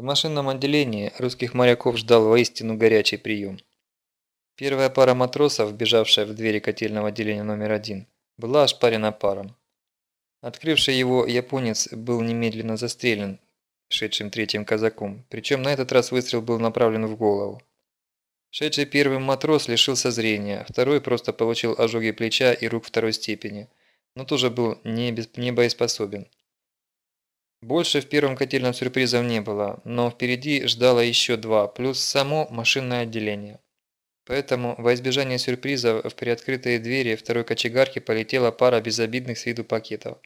В машинном отделении русских моряков ждал воистину горячий прием. Первая пара матросов, бежавшая в двери котельного отделения номер один, была ошпарена паром. Открывший его японец был немедленно застрелен шедшим третьим казаком, причем на этот раз выстрел был направлен в голову. Шедший первым матрос лишился зрения, второй просто получил ожоги плеча и рук второй степени, но тоже был не, без, боеспособен. Больше в первом котельном сюрпризов не было, но впереди ждало еще два, плюс само машинное отделение. Поэтому, во избежание сюрпризов, в приоткрытые двери второй кочегарки полетела пара безобидных с виду пакетов.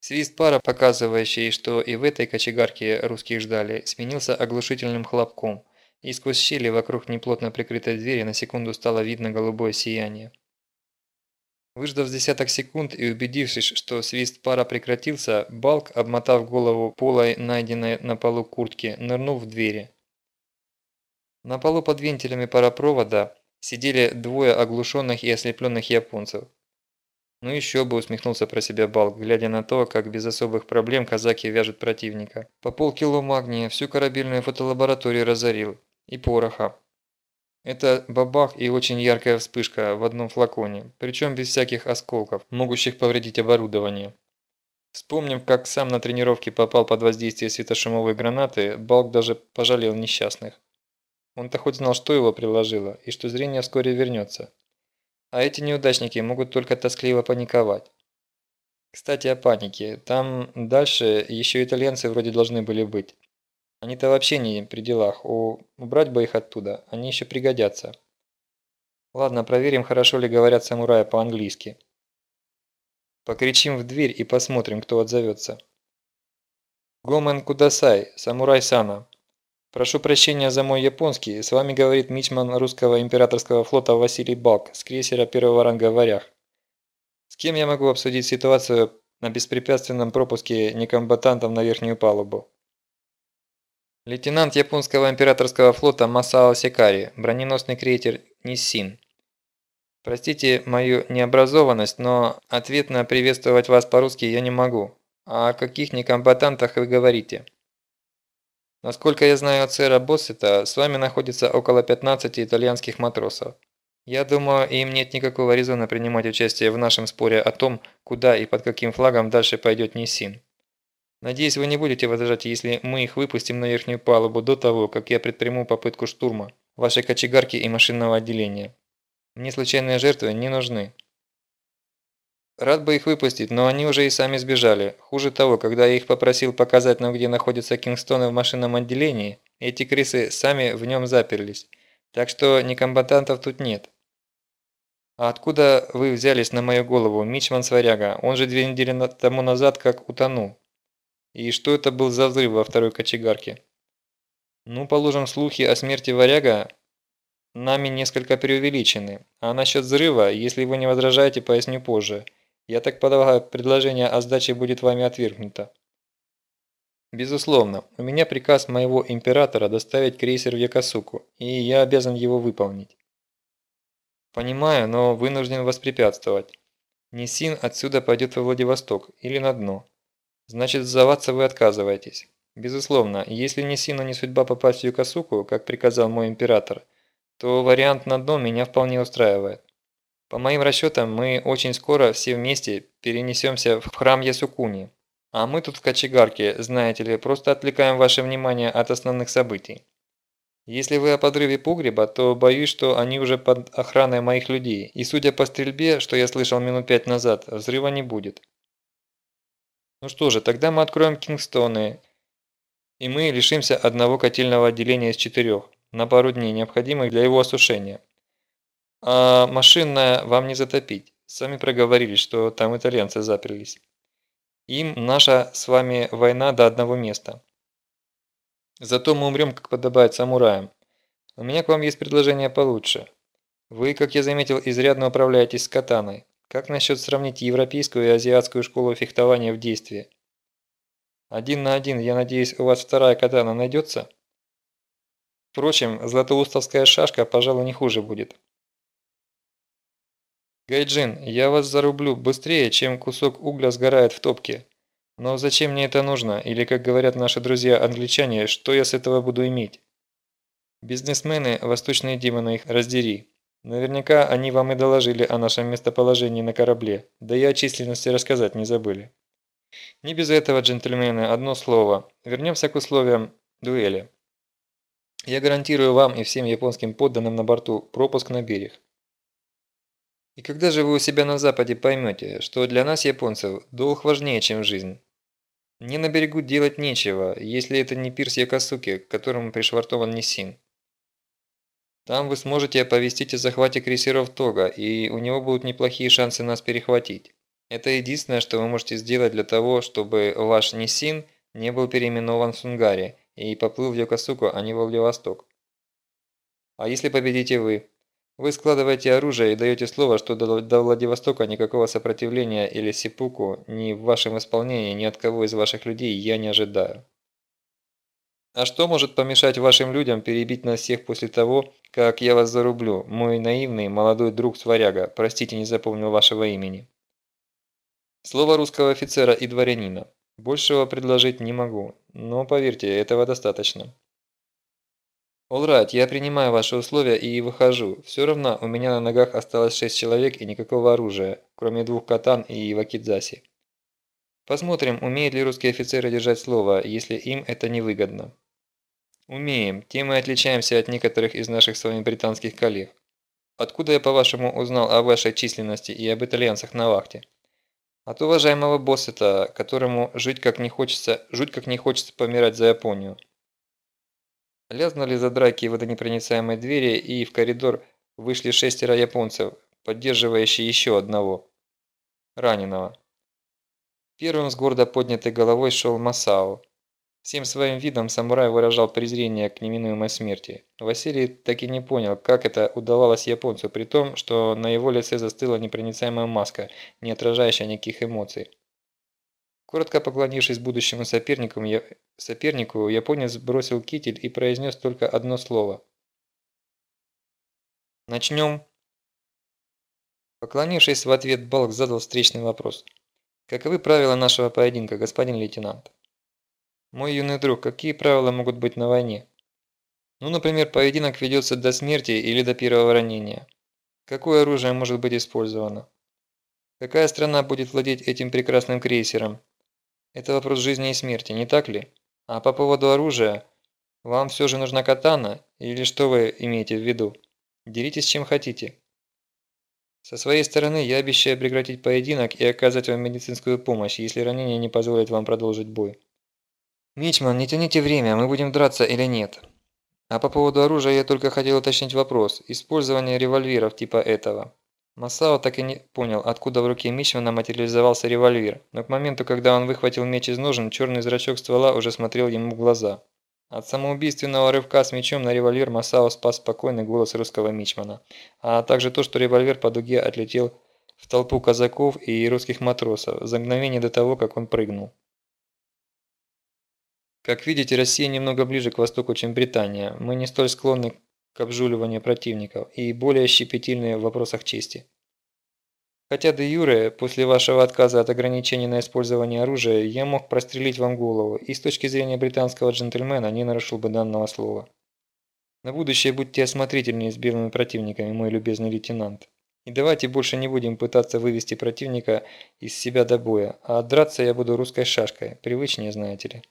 Свист пара, показывающий, что и в этой кочегарке русских ждали, сменился оглушительным хлопком, и сквозь щели вокруг неплотно прикрытой двери на секунду стало видно голубое сияние. Выждав десяток секунд и убедившись, что свист пара прекратился, Балк, обмотав голову полой найденной на полу куртки, нырнул в двери. На полу под вентилями паропровода сидели двое оглушенных и ослепленных японцев. Ну еще бы, усмехнулся про себя Балк, глядя на то, как без особых проблем казаки вяжут противника. По полкило магния всю корабельную фотолабораторию разорил. И пороха. Это бабах и очень яркая вспышка в одном флаконе, причем без всяких осколков, могущих повредить оборудование. Вспомнив, как сам на тренировке попал под воздействие светошумовой гранаты, Балк даже пожалел несчастных. Он-то хоть знал, что его приложило, и что зрение вскоре вернется. А эти неудачники могут только тоскливо паниковать. Кстати, о панике. Там дальше еще итальянцы вроде должны были быть. Они-то вообще не при делах. Убрать бы их оттуда, они еще пригодятся. Ладно, проверим, хорошо ли говорят самураи по-английски. Покричим в дверь и посмотрим, кто отзовется. Гомен Кудасай, самурай Сана. Прошу прощения за мой японский, с вами говорит мичман русского императорского флота Василий Балк с крейсера первого ранга «Варяг». С кем я могу обсудить ситуацию на беспрепятственном пропуске некомбатантов на верхнюю палубу? Лейтенант японского императорского флота Масао Секари, броненосный крейсер Ниссин. Простите мою необразованность, но ответно приветствовать вас по-русски я не могу. А о каких некомбатантах вы говорите? Насколько я знаю от сэра Боссета, с вами находится около 15 итальянских матросов. Я думаю, им нет никакого резона принимать участие в нашем споре о том, куда и под каким флагом дальше пойдет Ниссин. Надеюсь, вы не будете возражать, если мы их выпустим на верхнюю палубу до того, как я предприму попытку штурма вашей кочегарки и машинного отделения. Мне случайные жертвы не нужны. Рад бы их выпустить, но они уже и сами сбежали. Хуже того, когда я их попросил показать нам, где находятся Кингстоны в машинном отделении, эти крысы сами в нем заперлись. Так что некомбатантов тут нет. А откуда вы взялись на мою голову, Мичман Сваряга? Он же две недели тому назад как утонул. И что это был за взрыв во второй кочегарке? Ну, положим, слухи о смерти варяга нами несколько преувеличены. А насчет взрыва, если вы не возражаете, поясню позже. Я так полагаю, предложение о сдаче будет вами отвергнуто. Безусловно, у меня приказ моего императора доставить крейсер в Якосуку, и я обязан его выполнить. Понимаю, но вынужден воспрепятствовать. Нисин отсюда пойдет во Владивосток или на дно. Значит, сдаваться вы отказываетесь. Безусловно, если не сильно не судьба попасть в Юкасуку, как приказал мой император, то вариант на дно меня вполне устраивает. По моим расчетам, мы очень скоро все вместе перенесемся в храм Ясукуни. А мы тут в кочегарке, знаете ли, просто отвлекаем ваше внимание от основных событий. Если вы о подрыве погреба, то боюсь, что они уже под охраной моих людей, и судя по стрельбе, что я слышал минут пять назад, взрыва не будет. Ну что же, тогда мы откроем Кингстоны, и мы лишимся одного котельного отделения из четырех, на пару дней, необходимых для его осушения. А машинное вам не затопить. Сами проговорили, что там итальянцы заперлись. Им наша с вами война до одного места. Зато мы умрем, как подобает самураям. У меня к вам есть предложение получше. Вы, как я заметил, изрядно управляетесь с катаной. Как насчет сравнить европейскую и азиатскую школу фехтования в действии? Один на один, я надеюсь, у вас вторая катана найдется? Впрочем, златоустовская шашка, пожалуй, не хуже будет. Гайджин, я вас зарублю быстрее, чем кусок угля сгорает в топке. Но зачем мне это нужно? Или, как говорят наши друзья-англичане, что я с этого буду иметь? Бизнесмены, восточные демоны их раздери. Наверняка они вам и доложили о нашем местоположении на корабле, да и о численности рассказать не забыли. Не без этого, джентльмены, одно слово. Вернемся к условиям дуэли. Я гарантирую вам и всем японским подданным на борту пропуск на берег. И когда же вы у себя на Западе поймете, что для нас, японцев, долг важнее, чем жизнь? Мне на берегу делать нечего, если это не пирс Якосуки, к которому пришвартован Нисин. Там вы сможете оповестить о захвате крейсеров Тога, и у него будут неплохие шансы нас перехватить. Это единственное, что вы можете сделать для того, чтобы ваш Нисин не был переименован в Сунгари и поплыл в Йокосуку, а не во Владивосток. А если победите вы? Вы складываете оружие и даете слово, что до, Владивостока никакого сопротивления или сипуку ни в вашем исполнении ни от кого из ваших людей я не ожидаю. А что может помешать вашим людям перебить нас всех после того, как я вас зарублю, мой наивный молодой друг Сваряга, простите, не запомнил вашего имени? Слово русского офицера и дворянина. Большего предложить не могу, но поверьте, этого достаточно. Олрайт, я принимаю ваши условия и выхожу. Все равно у меня на ногах осталось шесть человек и никакого оружия, кроме двух катан и вакидзаси. Посмотрим, умеют ли русские офицеры держать слово, если им это невыгодно. Умеем, тем мы отличаемся от некоторых из наших с вами британских коллег. Откуда я, по-вашему, узнал о вашей численности и об итальянцах на вахте? От уважаемого босса-то, которому жить как не хочется, жуть как не хочется помирать за Японию. Лязнули за драки водонепроницаемой двери, и в коридор вышли шестеро японцев, поддерживающие еще одного, раненого. Первым с гордо поднятой головой шел Масао. Всем своим видом самурай выражал презрение к неминуемой смерти. Василий так и не понял, как это удавалось японцу, при том, что на его лице застыла непроницаемая маска, не отражающая никаких эмоций. Коротко поклонившись будущему сопернику, я... сопернику, японец бросил китель и произнес только одно слово. «Начнем». Поклонившись в ответ, Балк задал встречный вопрос. «Каковы правила нашего поединка, господин лейтенант?» «Мой юный друг, какие правила могут быть на войне?» «Ну, например, поединок ведется до смерти или до первого ранения. Какое оружие может быть использовано?» Какая страна будет владеть этим прекрасным крейсером? Это вопрос жизни и смерти, не так ли? А по поводу оружия, вам все же нужна катана, или что вы имеете в виду? Деритесь чем хотите. Со своей стороны я обещаю прекратить поединок и оказать вам медицинскую помощь, если ранение не позволит вам продолжить бой. Мичман, не тяните время, мы будем драться или нет. А по поводу оружия я только хотел уточнить вопрос. Использование револьверов типа этого. Масао так и не понял, откуда в руке Мичмана материализовался револьвер, но к моменту, когда он выхватил меч из ножен, черный зрачок ствола уже смотрел ему в глаза. От самоубийственного рывка с мечом на револьвер Масао спас спокойный голос русского Мичмана, а также то, что револьвер по дуге отлетел в толпу казаков и русских матросов за мгновение до того, как он прыгнул. Как видите, Россия немного ближе к востоку, чем Британия. Мы не столь склонны к обжуливанию противников и более щепетильные в вопросах чести. Хотя де юре, после вашего отказа от ограничений на использование оружия, я мог прострелить вам голову, и с точки зрения британского джентльмена не нарушил бы данного слова. На будущее будьте осмотрительнее с белыми противниками, мой любезный лейтенант. И давайте больше не будем пытаться вывести противника из себя до боя, а драться я буду русской шашкой, привычнее, знаете ли.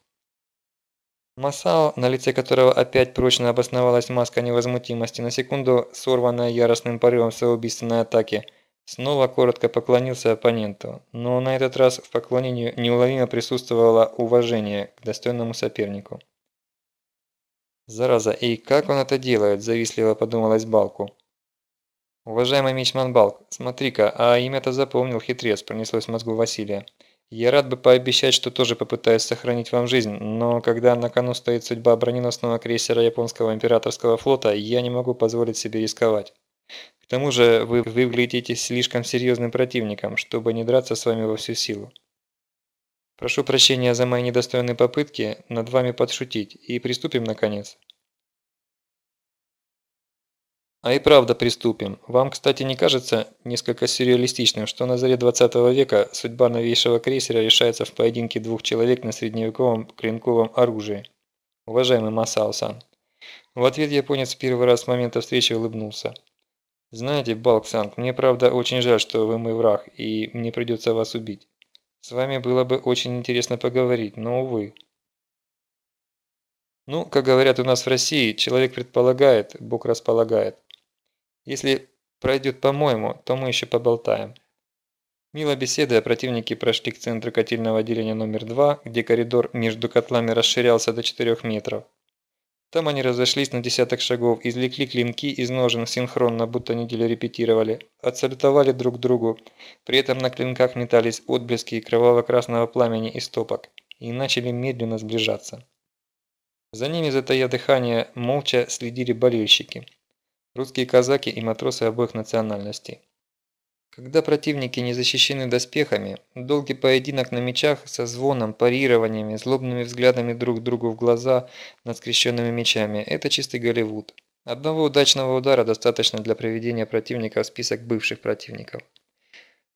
Масао, на лице которого опять прочно обосновалась маска невозмутимости, на секунду сорванная яростным порывом своей убийственной атаки, снова коротко поклонился оппоненту, но на этот раз в поклонении неуловимо присутствовало уважение к достойному сопернику. «Зараза, и как он это делает?» – завистливо подумалось Балку. «Уважаемый Мичман Балк, смотри-ка, а имя-то запомнил хитрец», – пронеслось в мозгу Василия. Я рад бы пообещать, что тоже попытаюсь сохранить вам жизнь, но когда на кону стоит судьба броненосного крейсера японского императорского флота, я не могу позволить себе рисковать. К тому же вы выглядите слишком серьезным противником, чтобы не драться с вами во всю силу. Прошу прощения за мои недостойные попытки над вами подшутить и приступим наконец. А и правда приступим. Вам, кстати, не кажется несколько сюрреалистичным, что на заре 20 века судьба новейшего крейсера решается в поединке двух человек на средневековом клинковом оружии? Уважаемый Масао-сан. В ответ японец первый раз с момента встречи улыбнулся. Знаете, Балксанг, мне правда очень жаль, что вы мой враг, и мне придется вас убить. С вами было бы очень интересно поговорить, но увы. Ну, как говорят у нас в России, человек предполагает, Бог располагает. Если пройдет по-моему, то мы еще поболтаем. Мило беседуя, противники прошли к центру котельного отделения номер 2, где коридор между котлами расширялся до 4 метров. Там они разошлись на десяток шагов, извлекли клинки из ножен синхронно, будто неделю репетировали, отсалютовали друг другу, при этом на клинках метались отблески кроваво-красного пламени и стопок, и начали медленно сближаться. За ними, затая дыхание, молча следили болельщики русские казаки и матросы обоих национальностей. Когда противники не защищены доспехами, долгий поединок на мечах со звоном, парированиями, злобными взглядами друг другу в глаза над скрещенными мечами – это чистый Голливуд. Одного удачного удара достаточно для приведения противника в список бывших противников.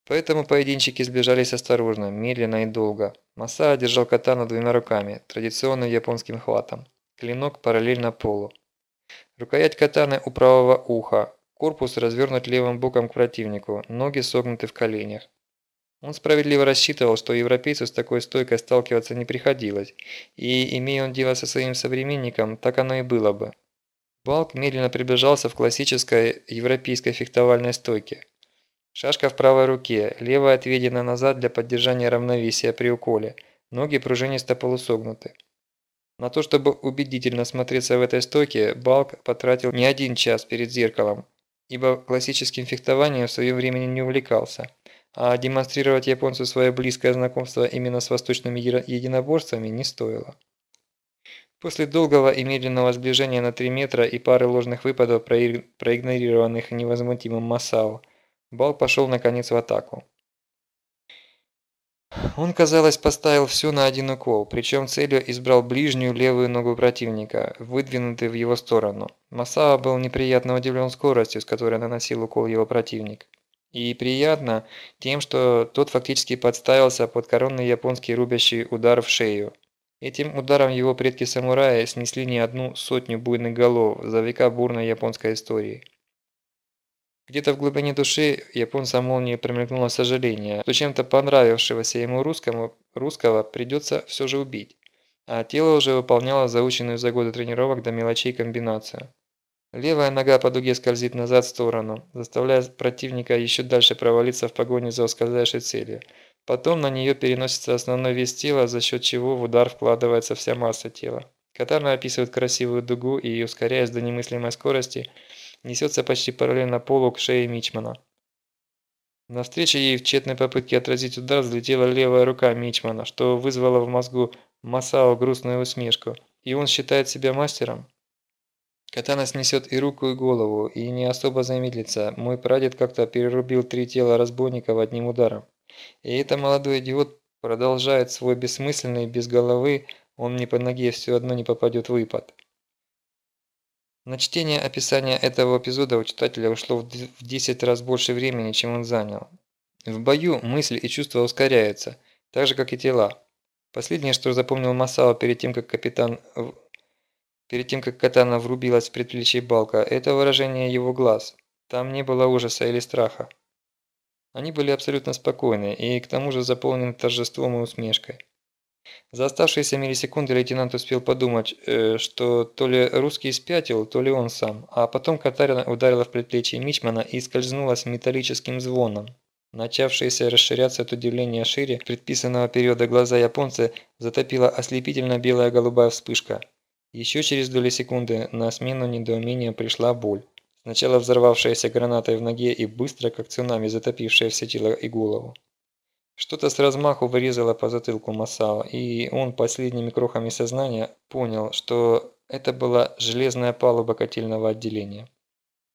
Поэтому поединчики сближались осторожно, медленно и долго. Масаа держал катану двумя руками, традиционным японским хватом. Клинок параллельно полу. Рукоять катаны у правого уха, корпус развернут левым боком к противнику, ноги согнуты в коленях. Он справедливо рассчитывал, что европейцу с такой стойкой сталкиваться не приходилось, и, имея он дело со своим современником, так оно и было бы. Балк медленно приближался в классической европейской фехтовальной стойке. Шашка в правой руке, левая отведена назад для поддержания равновесия при уколе, ноги пружинисто полусогнуты. На то, чтобы убедительно смотреться в этой стойке, Балк потратил не один час перед зеркалом, ибо классическим фехтованием в свое время не увлекался, а демонстрировать японцу свое близкое знакомство именно с восточными единоборствами не стоило. После долгого и медленного сближения на 3 метра и пары ложных выпадов, проигнорированных невозмутимым Масао, Бал пошел наконец в атаку. Он, казалось, поставил все на один укол, причем целью избрал ближнюю левую ногу противника, выдвинутую в его сторону. Масао был неприятно удивлен скоростью, с которой наносил укол его противник. И приятно тем, что тот фактически подставился под коронный японский рубящий удар в шею. Этим ударом его предки-самураи снесли не одну сотню буйных голов за века бурной японской истории. Где-то в глубине души японца молнии промелькнуло сожаление, что чем-то понравившегося ему русскому, русского придется все же убить. А тело уже выполняло заученную за годы тренировок до мелочей комбинацию. Левая нога по дуге скользит назад в сторону, заставляя противника еще дальше провалиться в погоне за ускользающей целью. Потом на нее переносится основной вес тела, за счет чего в удар вкладывается вся масса тела. Катана описывает красивую дугу и, ускоряясь до немыслимой скорости, несется почти параллельно полу к шее Мичмана. Навстречу ей в тщетной попытке отразить удар взлетела левая рука Мичмана, что вызвало в мозгу Масао грустную усмешку. И он считает себя мастером? Катана снесет и руку, и голову, и не особо замедлится. Мой прадед как-то перерубил три тела разбойников одним ударом. И это молодой идиот продолжает свой бессмысленный, без головы, он мне по ноге все одно не попадет выпад. На чтение описания этого эпизода у читателя ушло в 10 раз больше времени, чем он занял. В бою мысли и чувства ускоряются, так же как и тела. Последнее, что запомнил Масао перед тем, как капитан перед тем, как катана врубилась в предплечье Балка, это выражение его глаз. Там не было ужаса или страха. Они были абсолютно спокойны и к тому же заполнены торжеством и усмешкой. За оставшиеся миллисекунды лейтенант успел подумать, э, что то ли русский спятил, то ли он сам, а потом Катарина ударила в предплечье Мичмана и скользнула с металлическим звоном. Начавшиеся расширяться от удивления шире предписанного периода глаза японца затопила ослепительно белая голубая вспышка. Еще через доли секунды на смену недоумения пришла боль. Сначала взорвавшаяся гранатой в ноге и быстро, как цунами, затопившая все тело и голову. Что-то с размаху вырезало по затылку Масао, и он последними крохами сознания понял, что это была железная палуба котельного отделения.